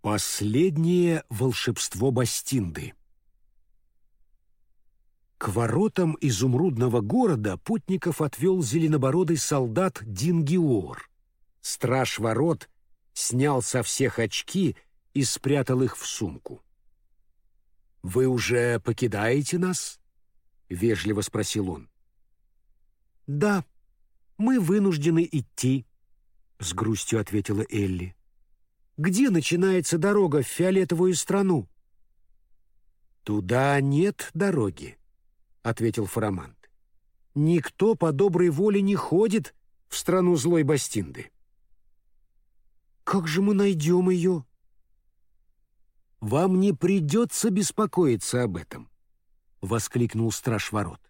Последнее волшебство Бастинды К воротам изумрудного города путников отвел зеленобородый солдат Дингиор. Страж ворот снял со всех очки и спрятал их в сумку. «Вы уже покидаете нас?» — вежливо спросил он. «Да, мы вынуждены идти», — с грустью ответила Элли. «Где начинается дорога в фиолетовую страну?» «Туда нет дороги», — ответил Фарамант. «Никто по доброй воле не ходит в страну злой Бастинды». «Как же мы найдем ее?» «Вам не придется беспокоиться об этом», — воскликнул страж ворот.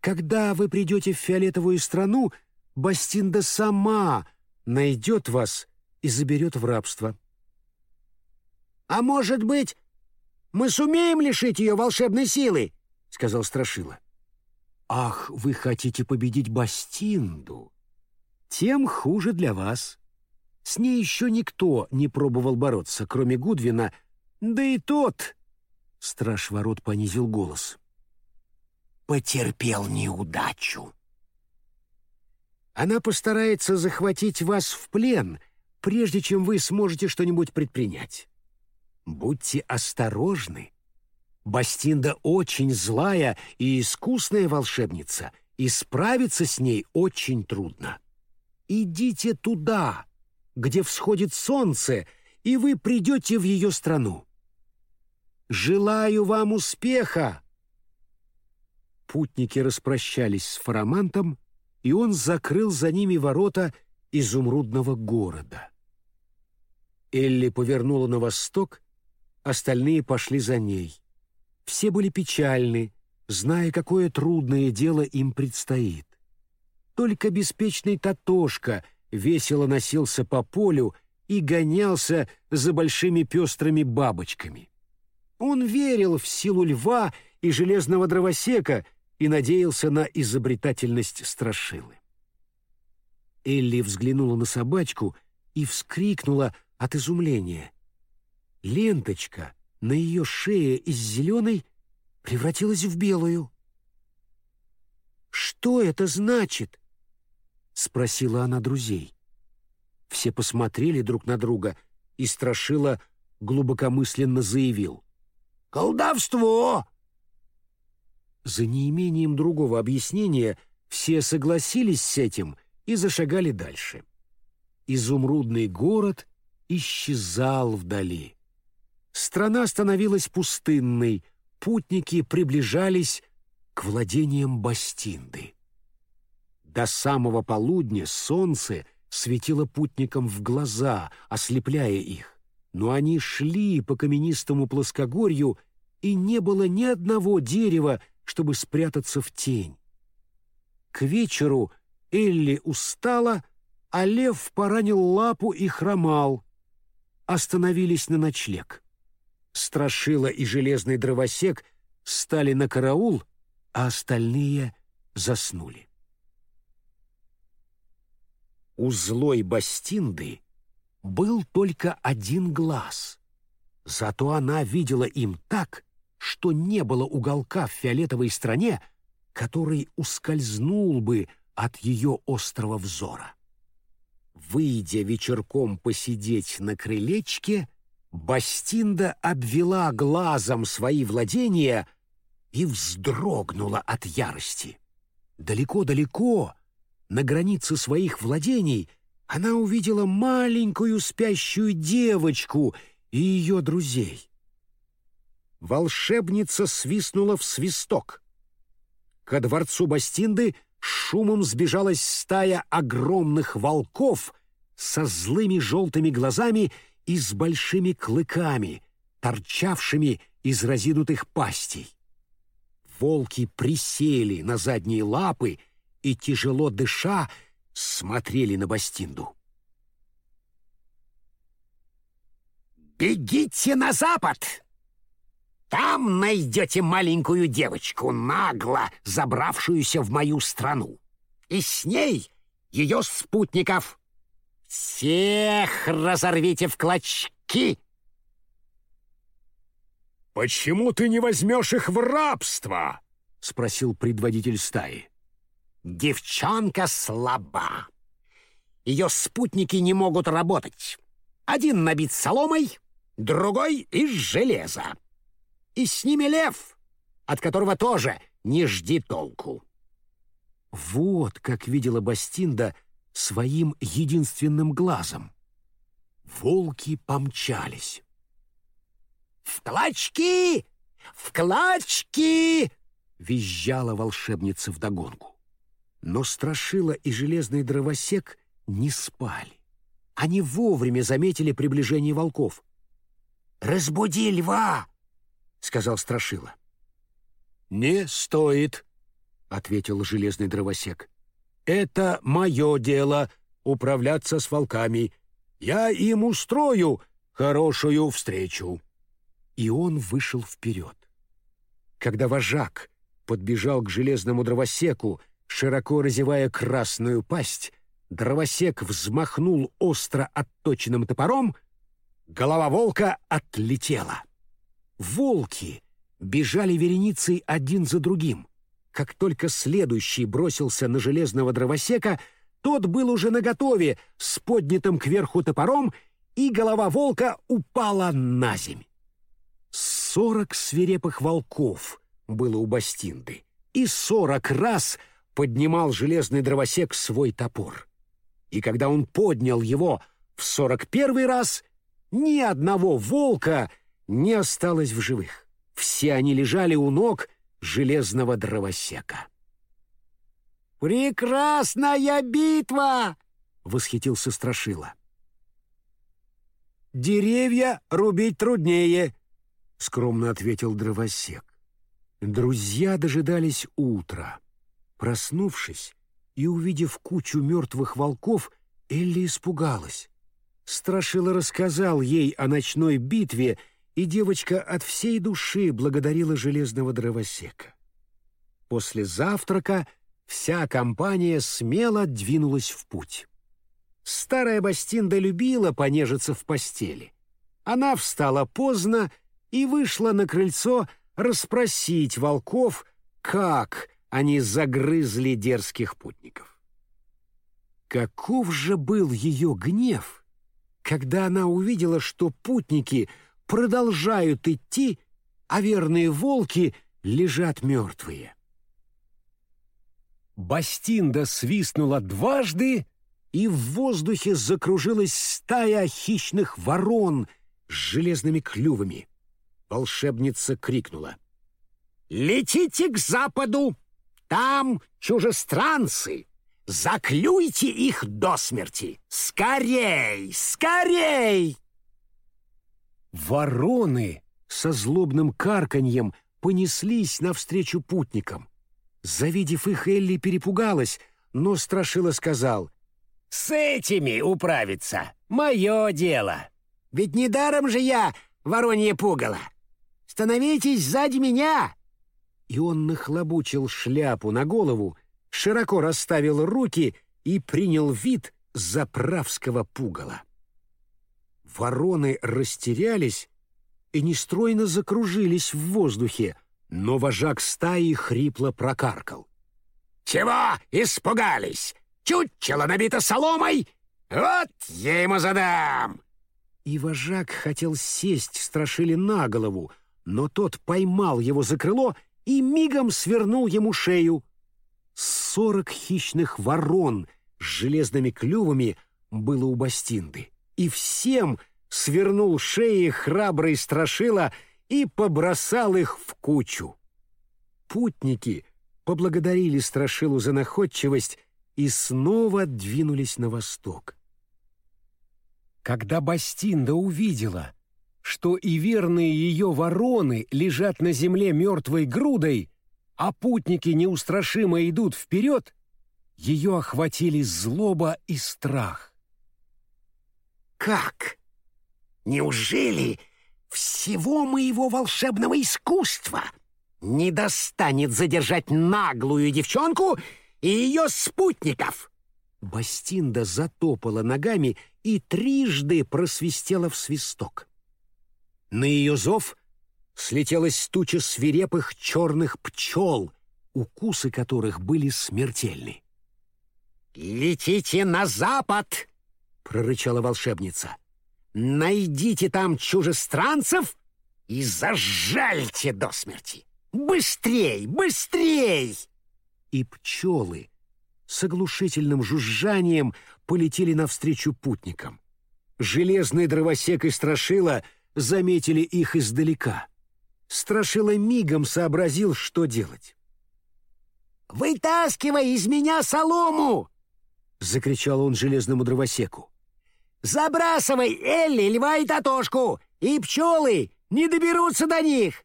«Когда вы придете в фиолетовую страну, Бастинда сама найдет вас и заберет в рабство». «А может быть, мы сумеем лишить ее волшебной силы?» — сказал Страшила. «Ах, вы хотите победить Бастинду? Тем хуже для вас. С ней еще никто не пробовал бороться, кроме Гудвина — да и тот, — страж ворот понизил голос, — потерпел неудачу. Она постарается захватить вас в плен, прежде чем вы сможете что-нибудь предпринять. Будьте осторожны. Бастинда очень злая и искусная волшебница, и справиться с ней очень трудно. Идите туда, где всходит солнце, и вы придете в ее страну. Желаю вам успеха!» Путники распрощались с Фарамантом, и он закрыл за ними ворота изумрудного города. Элли повернула на восток, остальные пошли за ней. Все были печальны, зная, какое трудное дело им предстоит. Только беспечный Татошка весело носился по полю и гонялся за большими пестрыми бабочками. Он верил в силу льва и железного дровосека и надеялся на изобретательность страшилы. Элли взглянула на собачку и вскрикнула от изумления. Ленточка на ее шее из зеленой превратилась в белую. «Что это значит?» — спросила она друзей. Все посмотрели друг на друга, и Страшила глубокомысленно заявил. Колдовство!» За неимением другого объяснения все согласились с этим и зашагали дальше. Изумрудный город исчезал вдали. Страна становилась пустынной, путники приближались к владениям Бастинды. До самого полудня солнце светило путникам в глаза, ослепляя их но они шли по каменистому плоскогорью, и не было ни одного дерева, чтобы спрятаться в тень. К вечеру Элли устала, а лев поранил лапу и хромал. Остановились на ночлег. Страшила и железный дровосек стали на караул, а остальные заснули. У злой Бастинды был только один глаз. Зато она видела им так, что не было уголка в фиолетовой стране, который ускользнул бы от ее острого взора. Выйдя вечерком посидеть на крылечке, Бастинда обвела глазом свои владения и вздрогнула от ярости. Далеко-далеко, на границе своих владений, она увидела маленькую спящую девочку и ее друзей. Волшебница свистнула в свисток. Ко дворцу Бастинды шумом сбежалась стая огромных волков со злыми желтыми глазами и с большими клыками, торчавшими из разинутых пастей. Волки присели на задние лапы и, тяжело дыша, смотрели на Бастинду. «Бегите на запад! Там найдете маленькую девочку, нагло забравшуюся в мою страну, и с ней ее спутников. Всех разорвите в клочки «Почему ты не возьмешь их в рабство?» — спросил предводитель стаи. «Девчонка слаба. Ее спутники не могут работать. Один набит соломой, другой — из железа. И с ними лев, от которого тоже не жди толку». Вот как видела Бастинда своим единственным глазом. Волки помчались. «В клочки! В клочки!» — визжала волшебница вдогонку. Но Страшила и Железный Дровосек не спали. Они вовремя заметили приближение волков. «Разбуди льва!» — сказал Страшила. «Не стоит», — ответил Железный Дровосек. «Это мое дело — управляться с волками. Я им устрою хорошую встречу» и он вышел вперед. Когда вожак подбежал к железному дровосеку, широко разевая красную пасть, дровосек взмахнул остро отточенным топором, голова волка отлетела. Волки бежали вереницей один за другим. Как только следующий бросился на железного дровосека, тот был уже наготове с поднятым кверху топором, и голова волка упала на земь. Сорок свирепых волков было у Бастинды, и сорок раз поднимал железный дровосек свой топор. И когда он поднял его в сорок первый раз, ни одного волка не осталось в живых. Все они лежали у ног железного дровосека. «Прекрасная битва!» — восхитился Страшила. «Деревья рубить труднее», — скромно ответил дровосек. Друзья дожидались утра. Проснувшись и увидев кучу мертвых волков, Элли испугалась. Страшила рассказал ей о ночной битве, и девочка от всей души благодарила железного дровосека. После завтрака вся компания смело двинулась в путь. Старая Бастинда любила понежиться в постели. Она встала поздно и вышла на крыльцо расспросить волков, как они загрызли дерзких путников. Каков же был ее гнев, когда она увидела, что путники продолжают идти, а верные волки лежат мертвые. Бастинда свистнула дважды, и в воздухе закружилась стая хищных ворон с железными клювами. Волшебница крикнула. «Летите к западу! Там чужестранцы! Заклюйте их до смерти! Скорей! Скорей!» Вороны со злобным карканьем понеслись навстречу путникам. Завидев их, Элли перепугалась, но Страшила сказал, «С этими управиться — мое дело. Ведь недаром же я воронье пугало. Становитесь сзади меня!» И он нахлобучил шляпу на голову, широко расставил руки и принял вид заправского пугала. Вороны растерялись и нестройно закружились в воздухе, но вожак стаи хрипло прокаркал. «Чего испугались? Чучело набито соломой? Вот я ему задам!» И вожак хотел сесть Страшили на голову, но тот поймал его за крыло и мигом свернул ему шею. Сорок хищных ворон с железными клювами было у Бастинды, и всем свернул шеи храбрый страшила и побросал их в кучу. Путники поблагодарили страшилу за находчивость и снова двинулись на восток. Когда Бастинда увидела, что и верные ее вороны лежат на земле мертвой грудой, а путники неустрашимо идут вперед, ее охватили злоба и страх. «Как? Неужели всего моего волшебного искусства не достанет задержать наглую девчонку и ее спутников?» Бастинда затопала ногами и трижды просвистела в свисток. На ее зов слетелась туча свирепых черных пчел, укусы которых были смертельны. «Летите на запад!» — прорычала волшебница. «Найдите там чужестранцев и зажальте до смерти! Быстрей, быстрей!» И пчелы с оглушительным жужжанием полетели навстречу путникам. Железный дровосек и Страшила заметили их издалека. Страшила мигом сообразил, что делать. «Вытаскивай из меня солому!» — закричал он железному дровосеку. «Забрасывай Элли, льва и татошку, и пчелы не доберутся до них!»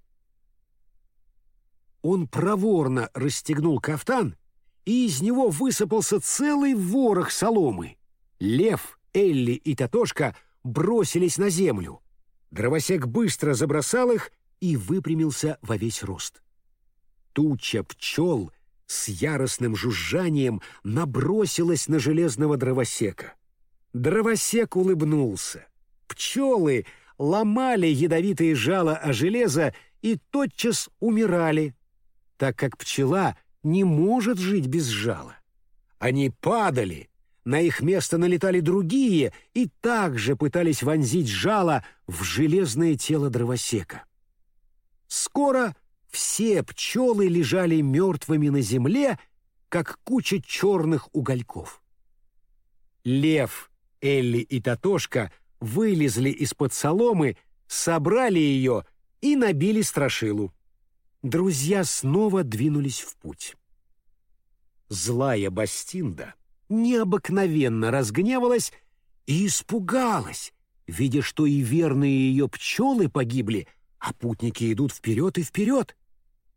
Он проворно расстегнул кафтан, и из него высыпался целый ворох соломы. Лев, Элли и Татошка бросились на землю. Дровосек быстро забросал их и выпрямился во весь рост. Туча пчел с яростным жужжанием набросилась на железного дровосека. Дровосек улыбнулся. Пчелы ломали ядовитые жало о железо и тотчас умирали, так как пчела не может жить без жала. Они падали, на их место налетали другие и также пытались вонзить жало в железное тело дровосека. Скоро все пчелы лежали мертвыми на земле, как куча черных угольков. Лев, Элли и Татошка вылезли из-под соломы, собрали ее и набили страшилу. Друзья снова двинулись в путь. Злая Бастинда необыкновенно разгневалась и испугалась, видя, что и верные ее пчелы погибли, а путники идут вперед и вперед.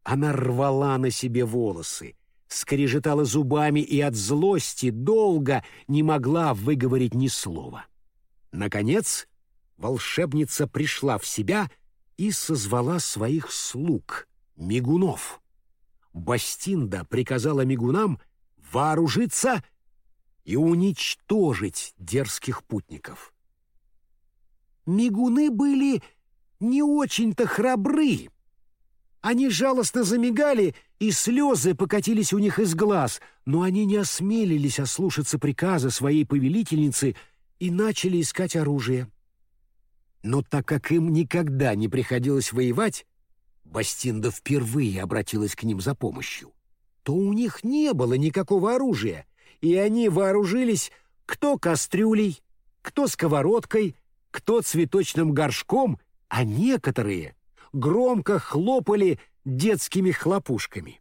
Она рвала на себе волосы, скрежетала зубами и от злости долго не могла выговорить ни слова. Наконец, волшебница пришла в себя и созвала своих слуг, мигунов. Бастинда приказала мигунам вооружиться и уничтожить дерзких путников. Мигуны были не очень-то храбры. Они жалостно замигали, и слезы покатились у них из глаз, но они не осмелились ослушаться приказа своей повелительницы и начали искать оружие. Но так как им никогда не приходилось воевать, Бастинда впервые обратилась к ним за помощью, то у них не было никакого оружия — и они вооружились кто кастрюлей, кто сковородкой, кто цветочным горшком, а некоторые громко хлопали детскими хлопушками.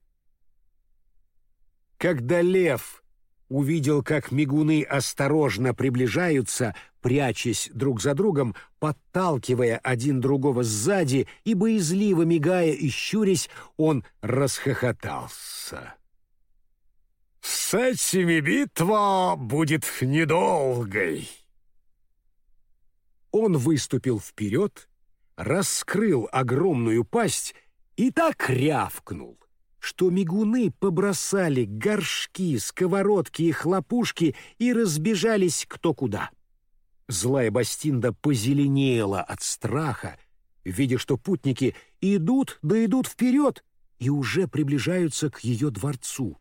Когда лев увидел, как мигуны осторожно приближаются, прячась друг за другом, подталкивая один другого сзади и боязливо мигая и щурясь, он расхохотался. С этими битва будет недолгой. Он выступил вперед, раскрыл огромную пасть и так рявкнул, что мигуны побросали горшки, сковородки и хлопушки и разбежались кто куда. Злая Бастинда позеленела от страха, видя, что путники идут да идут вперед и уже приближаются к ее дворцу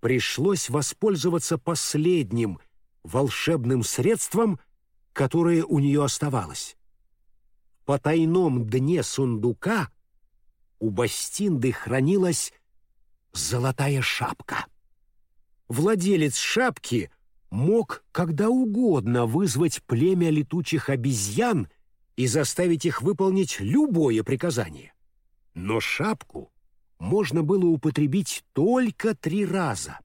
пришлось воспользоваться последним волшебным средством, которое у нее оставалось. По тайном дне сундука у Бастинды хранилась золотая шапка. Владелец шапки мог когда угодно вызвать племя летучих обезьян и заставить их выполнить любое приказание. Но шапку можно было употребить только три раза.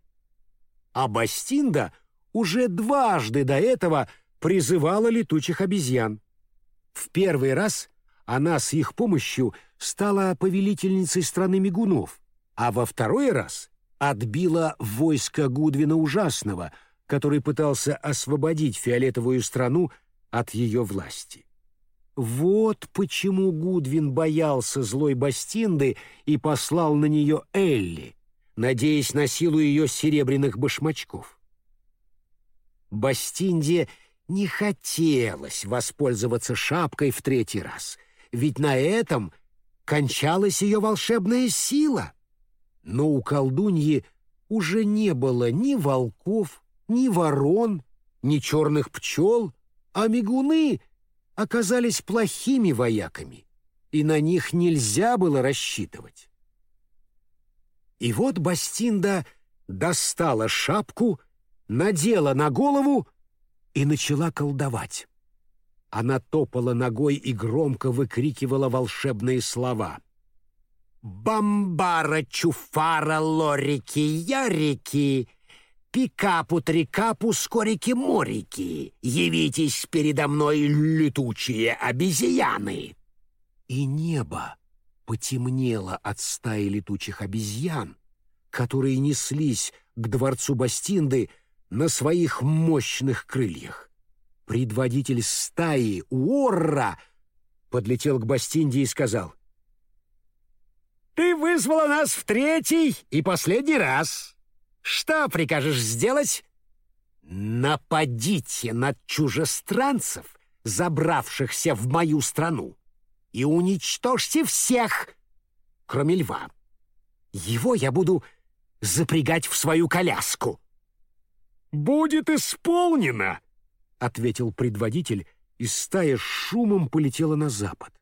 А Бастинда уже дважды до этого призывала летучих обезьян. В первый раз она с их помощью стала повелительницей страны мигунов, а во второй раз отбила войско Гудвина Ужасного, который пытался освободить фиолетовую страну от ее власти. Вот почему Гудвин боялся злой Бастинды и послал на нее Элли, надеясь на силу ее серебряных башмачков. Бастинде не хотелось воспользоваться шапкой в третий раз, ведь на этом кончалась ее волшебная сила. Но у колдуньи уже не было ни волков, ни ворон, ни черных пчел, а мигуны оказались плохими вояками, и на них нельзя было рассчитывать. И вот Бастинда достала шапку, надела на голову и начала колдовать. Она топала ногой и громко выкрикивала волшебные слова. «Бамбара, чуфара, лорики, ярики, пикапу-трикапу, скорики-морики, явитесь передо мной, летучие обезьяны!» И небо потемнело от стаи летучих обезьян, которые неслись к дворцу Бастинды на своих мощных крыльях. Предводитель стаи Уорра подлетел к Бастинде и сказал, «Ты вызвала нас в третий и последний раз. Что прикажешь сделать?» «Нападите на чужестранцев, забравшихся в мою страну, и уничтожьте всех, кроме льва. Его я буду запрягать в свою коляску». «Будет исполнено!» — ответил предводитель, и стая шумом полетела на запад.